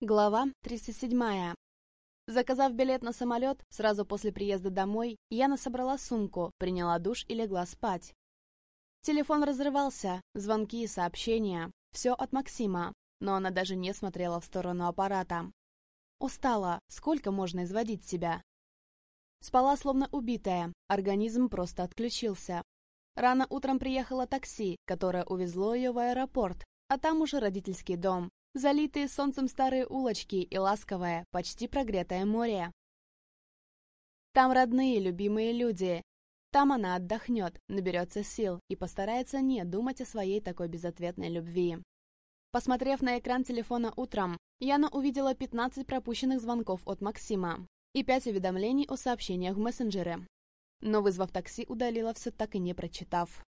Глава 37. Заказав билет на самолет, сразу после приезда домой, Яна собрала сумку, приняла душ и легла спать. Телефон разрывался, звонки и сообщения. Все от Максима, но она даже не смотрела в сторону аппарата. Устала, сколько можно изводить себя? Спала словно убитая, организм просто отключился. Рано утром приехало такси, которое увезло ее в аэропорт, а там уже родительский дом, залитые солнцем старые улочки и ласковое, почти прогретое море. Там родные, любимые люди. Там она отдохнет, наберется сил и постарается не думать о своей такой безответной любви. Посмотрев на экран телефона утром, Яна увидела 15 пропущенных звонков от Максима и 5 уведомлений о сообщениях в мессенджере. Но, вызвав такси, удалила все так и не прочитав.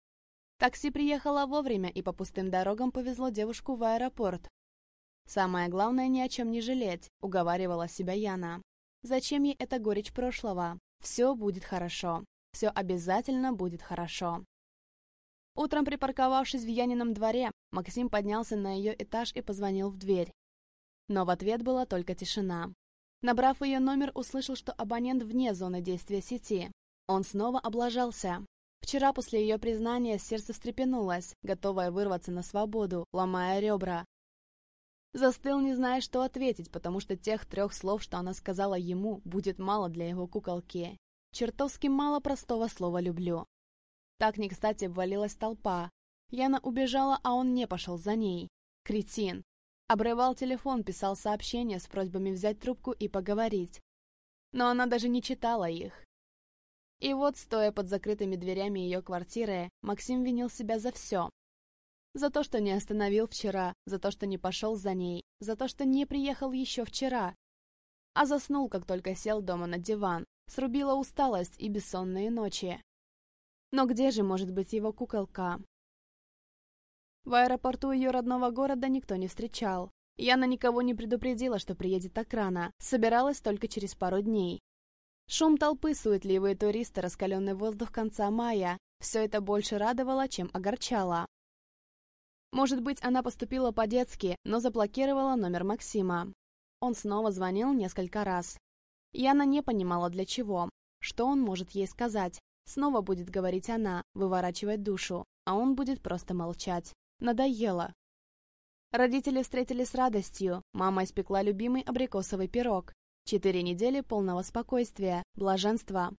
Такси приехало вовремя и по пустым дорогам повезло девушку в аэропорт, Самое главное ни о чем не жалеть, уговаривала себя Яна. Зачем ей эта горечь прошлого? Все будет хорошо. Все обязательно будет хорошо. Утром припарковавшись в Янином дворе, Максим поднялся на ее этаж и позвонил в дверь. Но в ответ была только тишина. Набрав ее номер, услышал, что абонент вне зоны действия сети. Он снова облажался. Вчера после ее признания сердце встрепенулось, готовое вырваться на свободу, ломая ребра, Застыл, не зная, что ответить, потому что тех трех слов, что она сказала ему, будет мало для его куколки. Чертовски мало простого слова «люблю». Так не кстати обвалилась толпа. Яна убежала, а он не пошел за ней. Кретин. Обрывал телефон, писал сообщения с просьбами взять трубку и поговорить. Но она даже не читала их. И вот, стоя под закрытыми дверями ее квартиры, Максим винил себя за все, за то, что не остановил вчера, за то, что не пошел за ней, за то, что не приехал еще вчера. А заснул, как только сел дома на диван, срубила усталость и бессонные ночи. Но где же может быть его куколка? В аэропорту ее родного города никто не встречал. Яна никого не предупредила, что приедет так рано, собиралась только через пару дней. Шум толпы, суетливые туристы, раскаленный воздух конца мая – все это больше радовало, чем огорчало. Может быть, она поступила по-детски, но заблокировала номер Максима. Он снова звонил несколько раз. Яна не понимала, для чего. Что он может ей сказать? Снова будет говорить она, выворачивать душу, а он будет просто молчать. Надоело. Родители встретили с радостью. Мама испекла любимый абрикосовый пирог. Четыре недели полного спокойствия, блаженства.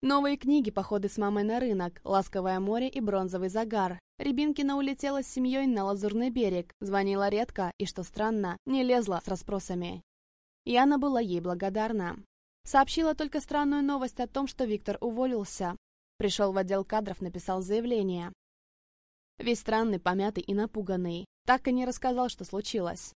Новые книги, походы с мамой на рынок, ласковое море и бронзовый загар. Рябинкина улетела с семьей на Лазурный берег, звонила редко и, что странно, не лезла с расспросами. Яна была ей благодарна. Сообщила только странную новость о том, что Виктор уволился. Пришел в отдел кадров, написал заявление. Весь странный, помятый и напуганный. Так и не рассказал, что случилось.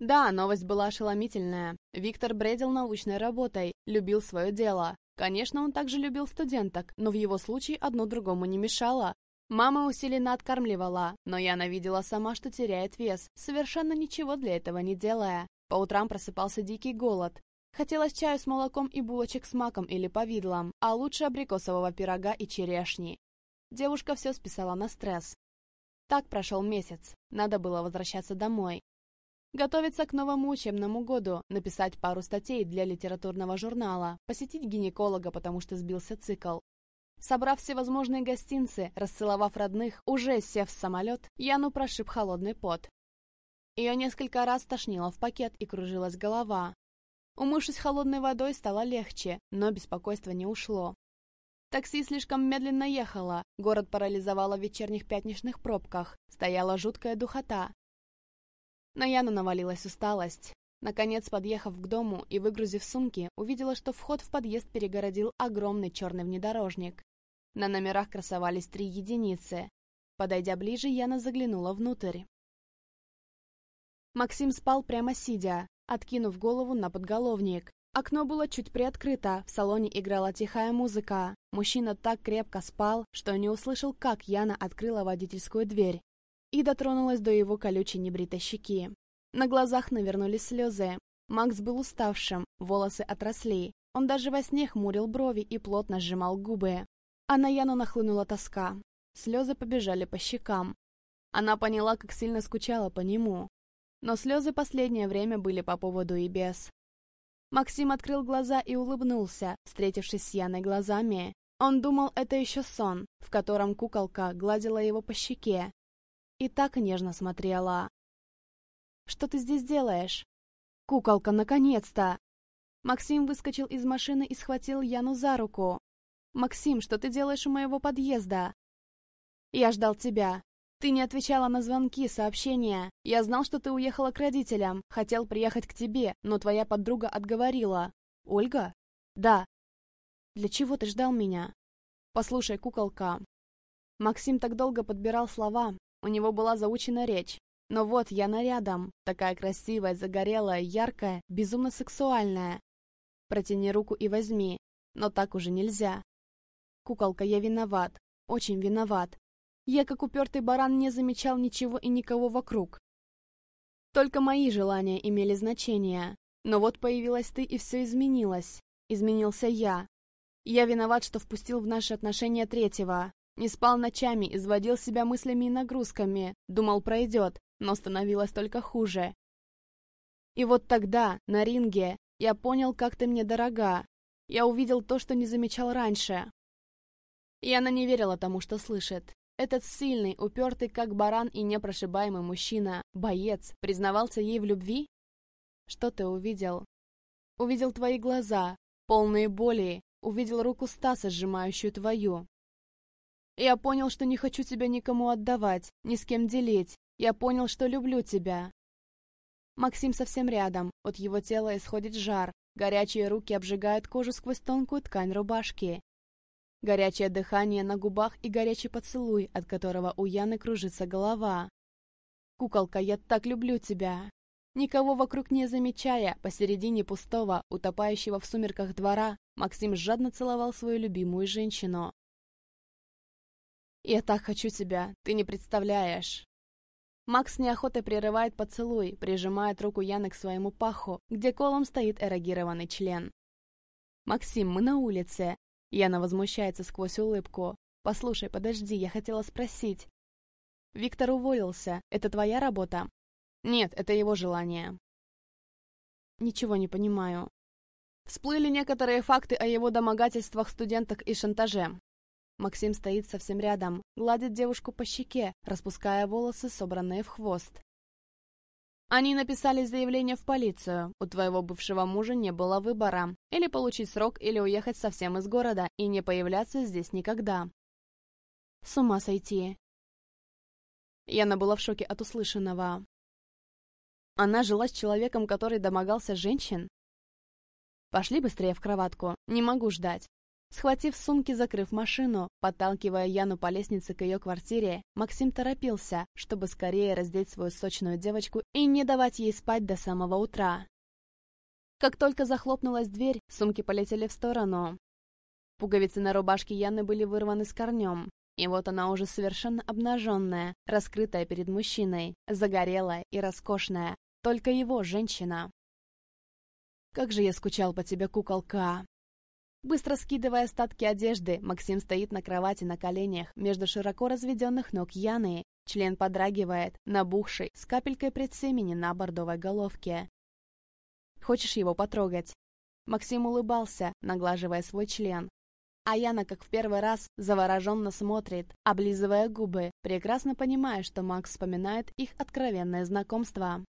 Да, новость была ошеломительная. Виктор бредил научной работой, любил свое дело, Конечно, он также любил студенток, но в его случае одно другому не мешало. Мама усиленно откармливала, но Яна видела сама, что теряет вес, совершенно ничего для этого не делая. По утрам просыпался дикий голод. Хотелось чаю с молоком и булочек с маком или повидлом, а лучше абрикосового пирога и черешни. Девушка все списала на стресс. Так прошел месяц. Надо было возвращаться домой. Готовиться к новому учебному году, написать пару статей для литературного журнала, посетить гинеколога, потому что сбился цикл. Собрав всевозможные гостинцы, расцеловав родных, уже сев в самолет, Яну прошиб холодный пот. Ее несколько раз тошнило в пакет и кружилась голова. Умывшись холодной водой, стало легче, но беспокойство не ушло. Такси слишком медленно ехало, город парализовало в вечерних пятничных пробках, стояла жуткая духота, на Яну навалилась усталость. Наконец, подъехав к дому и выгрузив сумки, увидела, что вход в подъезд перегородил огромный черный внедорожник. На номерах красовались три единицы. Подойдя ближе, Яна заглянула внутрь. Максим спал прямо сидя, откинув голову на подголовник. Окно было чуть приоткрыто, в салоне играла тихая музыка. Мужчина так крепко спал, что не услышал, как Яна открыла водительскую дверь и дотронулась до его колючей небритой щеки. На глазах навернулись слезы. Макс был уставшим, волосы отросли. Он даже во сне хмурил брови и плотно сжимал губы. А на Яну нахлынула тоска. Слезы побежали по щекам. Она поняла, как сильно скучала по нему. но слезы последнее время были по поводу и без. Максим открыл глаза и улыбнулся, встретившись с Яной глазами. Он думал, это еще сон, в котором куколка гладила его по щеке. И так нежно смотрела. «Что ты здесь делаешь?» «Куколка, наконец-то!» Максим выскочил из машины и схватил Яну за руку. «Максим, что ты делаешь у моего подъезда?» «Я ждал тебя. Ты не отвечала на звонки, сообщения. Я знал, что ты уехала к родителям. Хотел приехать к тебе, но твоя подруга отговорила. Ольга? Да. Для чего ты ждал меня? Послушай, куколка. Максим так долго подбирал слова. У него была заучена речь. Но вот я нарядом. Такая красивая, загорелая, яркая, безумно сексуальная. Протяни руку и возьми. Но так уже нельзя. Куколка, я виноват. Очень виноват. Я, как упертый баран, не замечал ничего и никого вокруг. Только мои желания имели значение. Но вот появилась ты, и все изменилось. Изменился я. Я виноват, что впустил в наши отношения третьего. Не спал ночами, изводил себя мыслями и нагрузками. Думал, пройдет, но становилось только хуже. И вот тогда, на ринге, я понял, как ты мне дорога. Я увидел то, что не замечал раньше. И она не верила тому, что слышит. Этот сильный, упертый как баран и непрошибаемый мужчина, боец, признавался ей в любви? Что ты увидел? Увидел твои глаза, полные боли, увидел руку Стаса, сжимающую твою. Я понял, что не хочу тебя никому отдавать, ни с кем делить. Я понял, что люблю тебя. Максим совсем рядом, от его тела исходит жар, горячие руки обжигают кожу сквозь тонкую ткань рубашки. Горячее дыхание на губах и горячий поцелуй, от которого у Яны кружится голова. «Куколка, я так люблю тебя!» Никого вокруг не замечая, посередине пустого, утопающего в сумерках двора, Максим жадно целовал свою любимую женщину. «Я так хочу тебя, ты не представляешь!» Макс неохотой прерывает поцелуй, прижимает руку Яны к своему паху, где колом стоит эрогированный член. «Максим, мы на улице. Яна возмущается сквозь улыбку. «Послушай, подожди, я хотела спросить». «Виктор уволился. Это твоя работа?» «Нет, это его желание». «Ничего не понимаю». Всплыли некоторые факты о его домогательствах, студентах и шантаже. Максим стоит совсем рядом, гладит девушку по щеке, распуская волосы, собранные в хвост. Они написали заявление в полицию. У твоего бывшего мужа не было выбора. Или получить срок, или уехать совсем из города и не появляться здесь никогда. С ума сойти. Яна была в шоке от услышанного. Она жила с человеком, который домогался женщин? Пошли быстрее в кроватку, не могу ждать. Схватив сумки, закрыв машину, подталкивая Яну по лестнице к ее квартире, Максим торопился, чтобы скорее раздеть свою сочную девочку и не давать ей спать до самого утра. Как только захлопнулась дверь, сумки полетели в сторону. Пуговицы на рубашке Яны были вырваны с корнем, и вот она уже совершенно обнаженная, раскрытая перед мужчиной, загорелая и роскошная, только его женщина. «Как же я скучал по тебе, куколка!» Быстро скидывая остатки одежды, Максим стоит на кровати на коленях между широко разведенных ног Яны. Член подрагивает, набухший, с капелькой предсемени на бордовой головке. «Хочешь его потрогать?» Максим улыбался, наглаживая свой член. А Яна, как в первый раз, завороженно смотрит, облизывая губы, прекрасно понимая, что Макс вспоминает их откровенное знакомство.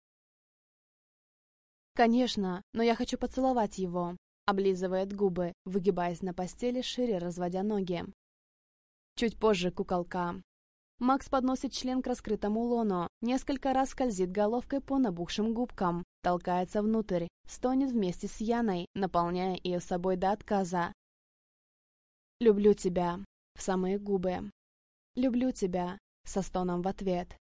«Конечно, но я хочу поцеловать его», Облизывает губы, выгибаясь на постели, шире разводя ноги. Чуть позже куколка. Макс подносит член к раскрытому лону, несколько раз скользит головкой по набухшим губкам, толкается внутрь, стонет вместе с Яной, наполняя ее собой до отказа. «Люблю тебя» в самые губы. «Люблю тебя» со стоном в ответ.